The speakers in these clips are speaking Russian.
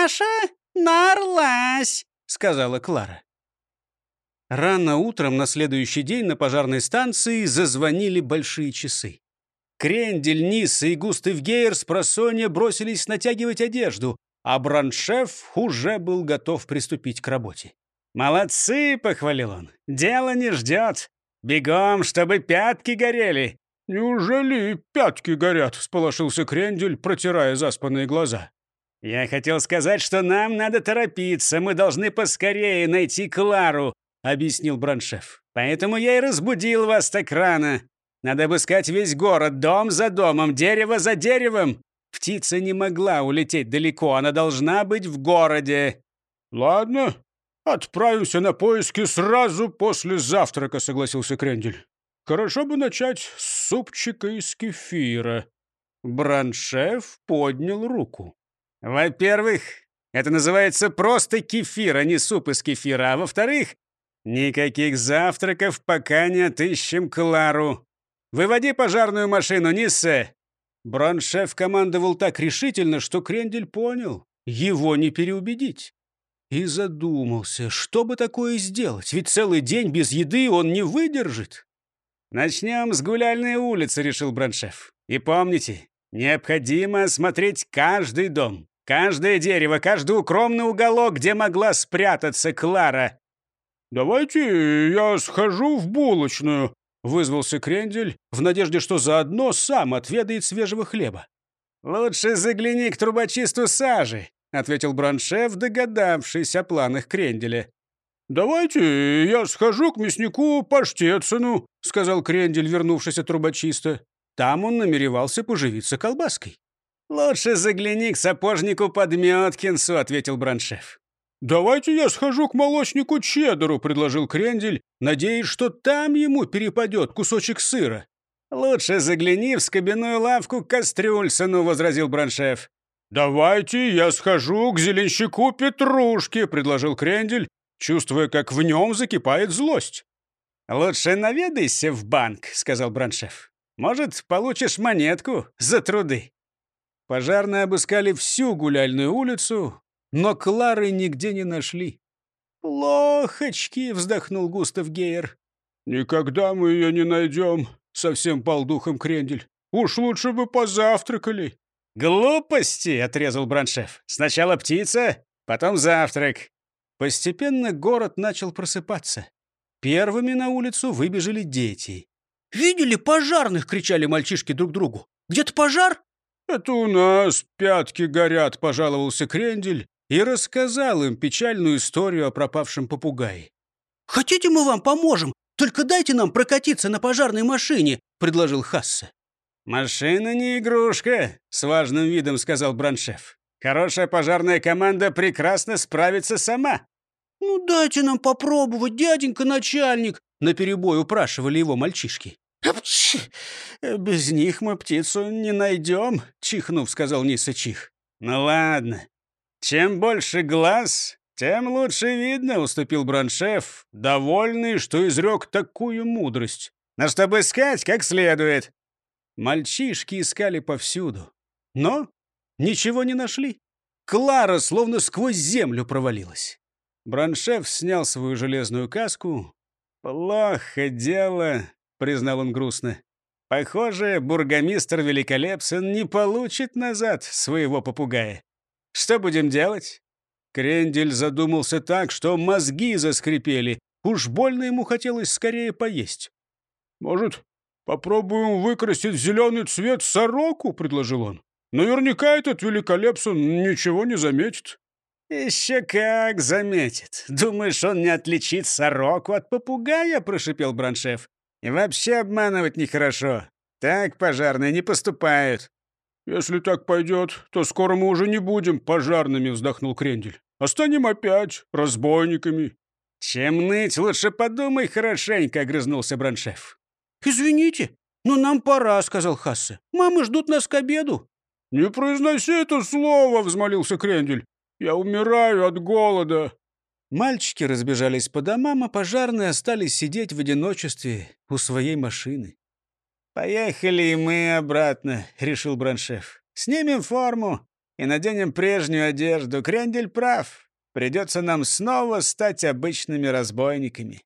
Маша нарлась!» — сказала Клара. Рано утром на следующий день на пожарной станции зазвонили большие часы. Крендель, Ниса и Густав Гейер с просонья бросились натягивать одежду, а Браншеф уже был готов приступить к работе. «Молодцы!» — похвалил он. «Дело не ждет. Бегом, чтобы пятки горели!» «Неужели пятки горят?» — сполошился Крендель, протирая заспанные глаза. «Я хотел сказать, что нам надо торопиться. Мы должны поскорее найти Клару», — объяснил Браншеф. «Поэтому я и разбудил вас так рано. Надо обыскать весь город, дом за домом, дерево за деревом. Птица не могла улететь далеко, она должна быть в городе». «Ладно, отправимся на поиски сразу после завтрака», — согласился Крендель. «Хорошо бы начать с супчика из кефира». Браншеф поднял руку. «Во-первых, это называется просто кефир, а не суп из кефира. А во-вторых, никаких завтраков, пока не отыщем Клару. Выводи пожарную машину, Ниссе!» Броншеф командовал так решительно, что Крендель понял. Его не переубедить. И задумался, что бы такое сделать, ведь целый день без еды он не выдержит. «Начнем с гуляльной улицы», — решил Броншеф. «И помните, необходимо осмотреть каждый дом, каждое дерево, каждый укромный уголок, где могла спрятаться Клара». «Давайте я схожу в булочную», Вызвался Крендель в надежде, что заодно сам отведает свежего хлеба. «Лучше загляни к трубочисту сажи», — ответил Браншев, догадавшись о планах Кренделя. «Давайте я схожу к мяснику Паштетсону», — сказал Крендель, вернувшись от трубочиста. Там он намеревался поживиться колбаской. «Лучше загляни к сапожнику Подметкинсу», — ответил Браншев. «Давайте я схожу к молочнику Чеддеру», — предложил Крендель, надеясь, что там ему перепадет кусочек сыра. «Лучше загляни в скобяную лавку к Кастрюльсону», — возразил Браншев. «Давайте я схожу к зеленщику Петрушке», — предложил Крендель, чувствуя, как в нем закипает злость. «Лучше наведайся в банк», — сказал Браншев. «Может, получишь монетку за труды». Пожарные обыскали всю гуляльную улицу, но Клары нигде не нашли. «Плохочки!» — вздохнул Густав Гейер. «Никогда мы ее не найдем!» — совсем пал духом Крендель. «Уж лучше бы позавтракали!» «Глупости!» — отрезал Браншев. «Сначала птица, потом завтрак». Постепенно город начал просыпаться. Первыми на улицу выбежали дети. «Видели пожарных?» — кричали мальчишки друг другу. «Где-то пожар?» «Это у нас пятки горят», — пожаловался Крендель и рассказал им печальную историю о пропавшем попугае. «Хотите, мы вам поможем? Только дайте нам прокатиться на пожарной машине», — предложил Хассе. «Машина не игрушка», — с важным видом сказал Браншеф. «Хорошая пожарная команда прекрасно справится сама». «Ну дайте нам попробовать, дяденька начальник», — наперебой упрашивали его мальчишки. «Без них мы птицу не найдем», — чихнув, сказал Ниса Чих. «Ну ладно, «Чем больше глаз, тем лучше видно», — уступил Браншеф, довольный, что изрек такую мудрость. «Но чтобы искать как следует». Мальчишки искали повсюду, но ничего не нашли. Клара словно сквозь землю провалилась. Браншеф снял свою железную каску. «Плохо дело», — признал он грустно. «Похоже, бургомистр Великолепсон не получит назад своего попугая». Что будем делать?» Крендель задумался так, что мозги заскрипели. Уж больно ему хотелось скорее поесть. «Может, попробуем выкрасить в зеленый цвет сороку?» — предложил он. «Наверняка этот великолепсон ничего не заметит». «Еще как заметит. Думаешь, он не отличит сороку от попугая?» — прошипел Браншев. «И вообще обманывать нехорошо. Так пожарные не поступают». «Если так пойдет, то скоро мы уже не будем пожарными», — вздохнул Крендель. «А опять разбойниками». «Чем ныть, лучше подумай хорошенько», — огрызнулся Браншеф. «Извините, но нам пора», — сказал Хассе. «Мамы ждут нас к обеду». «Не произноси это слово», — взмолился Крендель. «Я умираю от голода». Мальчики разбежались по домам, а пожарные остались сидеть в одиночестве у своей машины. «Поехали и мы обратно», — решил Браншеф. «Снимем форму и наденем прежнюю одежду. Крендель прав. Придется нам снова стать обычными разбойниками».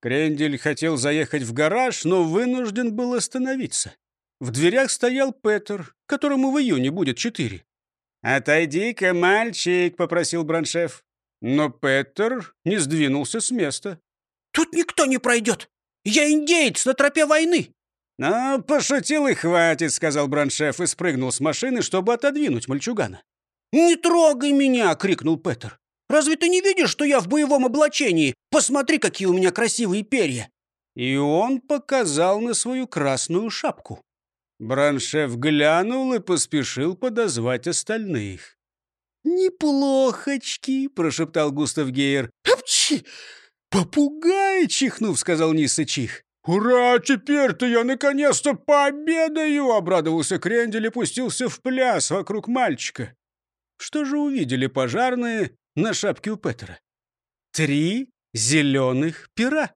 Крендель хотел заехать в гараж, но вынужден был остановиться. В дверях стоял Петер, которому в июне будет четыре. «Отойди-ка, мальчик», — попросил Браншев. Но Петер не сдвинулся с места. «Тут никто не пройдет! Я индеец на тропе войны!» «Ну, пошутил и хватит», — сказал Браншев и спрыгнул с машины, чтобы отодвинуть мальчугана. «Не трогай меня!» — крикнул Петер. «Разве ты не видишь, что я в боевом облачении? Посмотри, какие у меня красивые перья!» И он показал на свою красную шапку. Браншев глянул и поспешил подозвать остальных. «Неплохочки!» — прошептал Густав Гейер. «Апчи! Попугай!» — чихнув, сказал Ниса Чих. «Ура! Теперь-то я наконец-то пообедаю!» — обрадовался Крендель и пустился в пляс вокруг мальчика. Что же увидели пожарные на шапке у Петера? Три зеленых пера.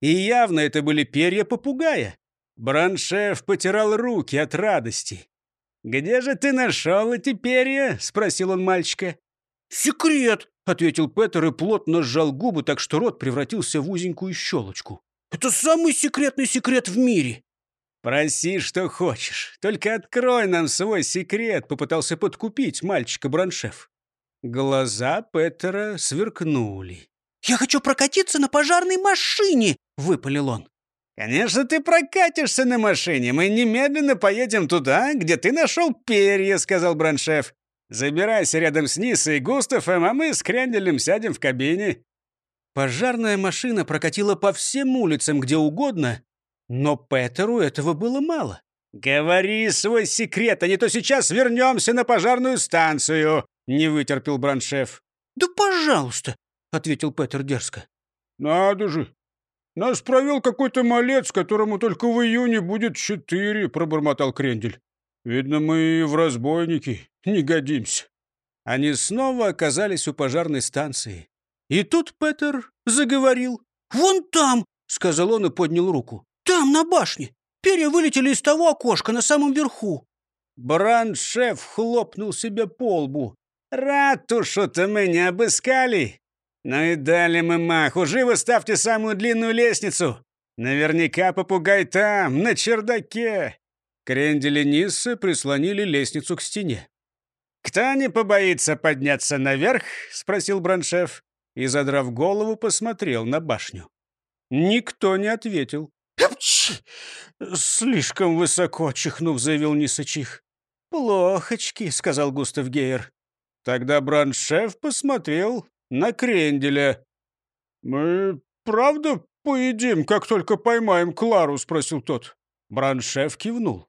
И явно это были перья попугая. Браншев потирал руки от радости. «Где же ты нашел эти перья?» — спросил он мальчика. «Секрет!» — ответил Петер и плотно сжал губы, так что рот превратился в узенькую щелочку. «Это самый секретный секрет в мире!» «Проси, что хочешь. Только открой нам свой секрет», — попытался подкупить мальчика Браншев. Глаза Петера сверкнули. «Я хочу прокатиться на пожарной машине!» — выпалил он. «Конечно, ты прокатишься на машине. Мы немедленно поедем туда, где ты нашел перья», — сказал Браншев. «Забирайся рядом с Нисой и Густавом, а мы с Кренделем сядем в кабине». Пожарная машина прокатила по всем улицам, где угодно, но Петеру этого было мало. «Говори свой секрет, а не то сейчас вернемся на пожарную станцию», — не вытерпел Браншев. «Да пожалуйста», — ответил Петер дерзко. «Надо же! Нас провел какой-то малец, которому только в июне будет четыре», — пробормотал Крендель. «Видно, мы в разбойники не годимся». Они снова оказались у пожарной станции. И тут Петер заговорил. «Вон там!» — сказал он и поднял руку. Там, на башне. Перья вылетели из того окошка на самом верху. Бранд-шеф хлопнул себе по лбу. «Ратушу-то мы не обыскали. Ну и дали мы маху. Живо ставьте самую длинную лестницу. Наверняка попугай там, на чердаке». Крендели Ниссы прислонили лестницу к стене. «Кто не побоится подняться наверх?» — спросил Браншеф и, задрав голову, посмотрел на башню. Никто не ответил. «Апчи! Слишком высоко!» — чихнув, заявил Нисачих. «Плохочки», — сказал Густав Гейер. Тогда Браншеф посмотрел на Кренделя. «Мы правда поедим, как только поймаем Клару?» — спросил тот. Браншеф кивнул.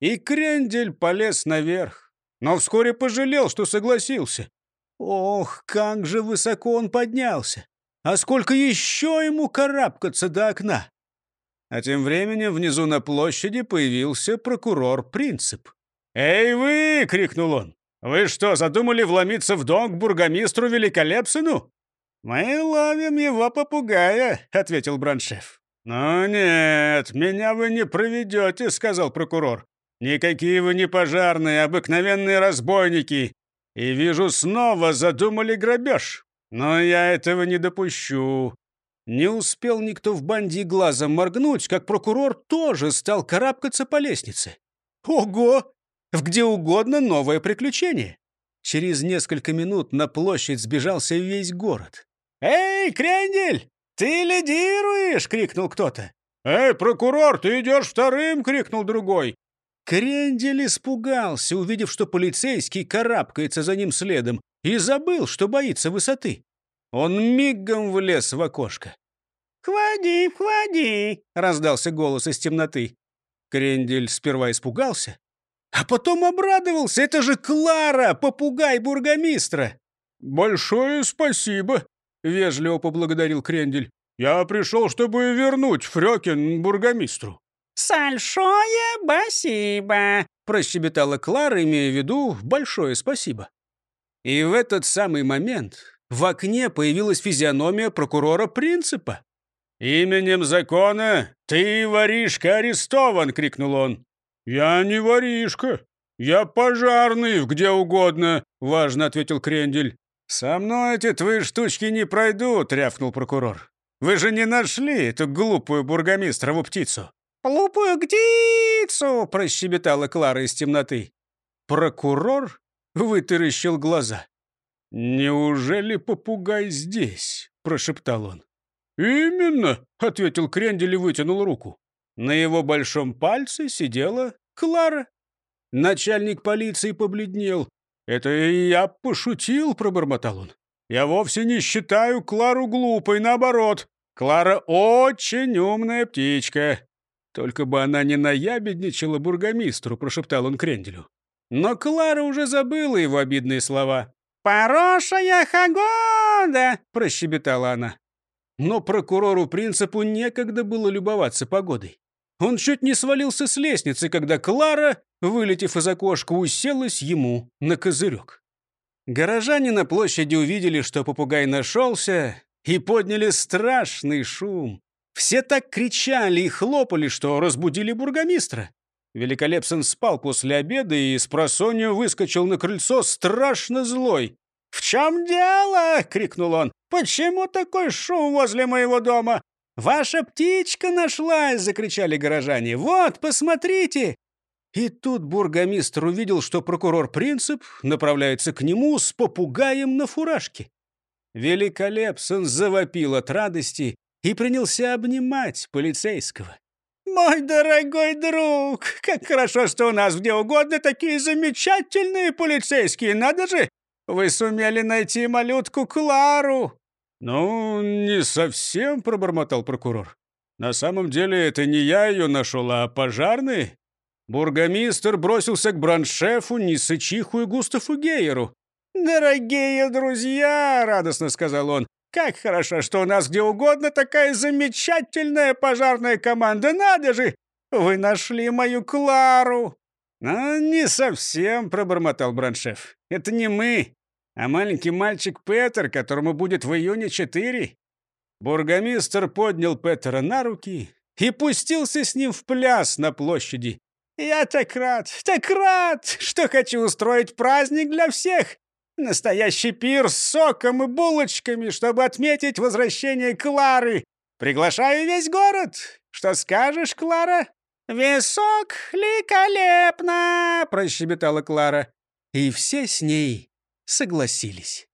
И Крендель полез наверх, но вскоре пожалел, что согласился. Ох, как же высоко он поднялся! А сколько еще ему карабкаться до окна! А тем временем внизу на площади появился прокурор Принцип. «Эй вы!» — крикнул он. «Вы что, задумали вломиться в дом к бургомистру Великолепсину?» «Мы ловим его попугая», — ответил Браншев. «Ну нет, меня вы не проведете», — сказал прокурор. «Никакие вы не пожарные, обыкновенные разбойники. И вижу, снова задумали грабеж. Но я этого не допущу. Не успел никто в банде глазом моргнуть, как прокурор тоже стал карабкаться по лестнице. Ого! В где угодно новое приключение. Через несколько минут на площадь сбежался весь город. «Эй, Крендель, ты лидируешь!» — крикнул кто-то. «Эй, прокурор, ты идешь вторым!» — крикнул другой. Крендель испугался, увидев, что полицейский карабкается за ним следом, и забыл, что боится высоты. Он мигом влез в окошко. «Входи, входи!» — раздался голос из темноты. Крендель сперва испугался, а потом обрадовался. «Это же Клара, попугай бургомистра!» «Большое спасибо!» — вежливо поблагодарил Крендель. «Я пришел, чтобы вернуть Фрёкин бургомистру». «Сальшое спасибо!» — прощебетала Клара, имея в виду большое спасибо. И в этот самый момент в окне появилась физиономия прокурора Принципа. «Именем закона ты, воришка, арестован!» — крикнул он. «Я не воришка. «Я пожарный, где угодно», — важно ответил Крендель. «Со мной эти твои штучки не пройдут», — рявкнул прокурор. «Вы же не нашли эту глупую бургомистрову птицу». «Глупую птицу!» — прощебетала Клара из темноты. Прокурор вытаращил глаза. «Неужели попугай здесь?» — прошептал он. «Именно!» — ответил Крендель и вытянул руку. На его большом пальце сидела Клара. Начальник полиции побледнел. «Это я пошутил», — пробормотал он. «Я вовсе не считаю Клару глупой, наоборот. Клара очень умная птичка». «Только бы она не наябедничала бургомистру», — прошептал он Кренделю. Но Клара уже забыла его обидные слова. «Хорошая хагода!» — прощебетала она. Но прокурору Принципу некогда было любоваться погодой. Он чуть не свалился с лестницы, когда Клара, вылетев из окошка, уселась ему на козырек. Горожане на площади увидели, что попугай нашелся, и подняли страшный шум. Все так кричали и хлопали, что разбудили бургомистра. Великолепсон спал после обеда и с просонью выскочил на крыльцо страшно злой. «В чем дело?» — крикнул он. «Почему такой шум возле моего дома? «Ваша птичка нашлась!» — закричали горожане. «Вот, посмотрите!» И тут бургомистр увидел, что прокурор Принцип направляется к нему с попугаем на фуражке. Великолепсон завопил от радости и принялся обнимать полицейского. «Мой дорогой друг, как хорошо, что у нас где угодно такие замечательные полицейские, надо же! Вы сумели найти малютку Клару!» «Ну, не совсем», — пробормотал прокурор. «На самом деле это не я ее нашел, а пожарный». Бургомистр бросился к браншефу, Нисычиху и Густаву Гейеру. «Дорогие друзья!» — радостно сказал он. «Как хорошо, что у нас где угодно такая замечательная пожарная команда! Надо же! Вы нашли мою Клару!» «А, не совсем», — пробормотал Браншеф. «Это не мы а маленький мальчик Петер, которому будет в июне четыре. Бургомистр поднял Петера на руки и пустился с ним в пляс на площади. «Я так рад, так рад, что хочу устроить праздник для всех. Настоящий пир с соком и булочками, чтобы отметить возвращение Клары. Приглашаю весь город. Что скажешь, Клара?» «Висок великолепно!» – прощебетала Клара. И все с ней согласились.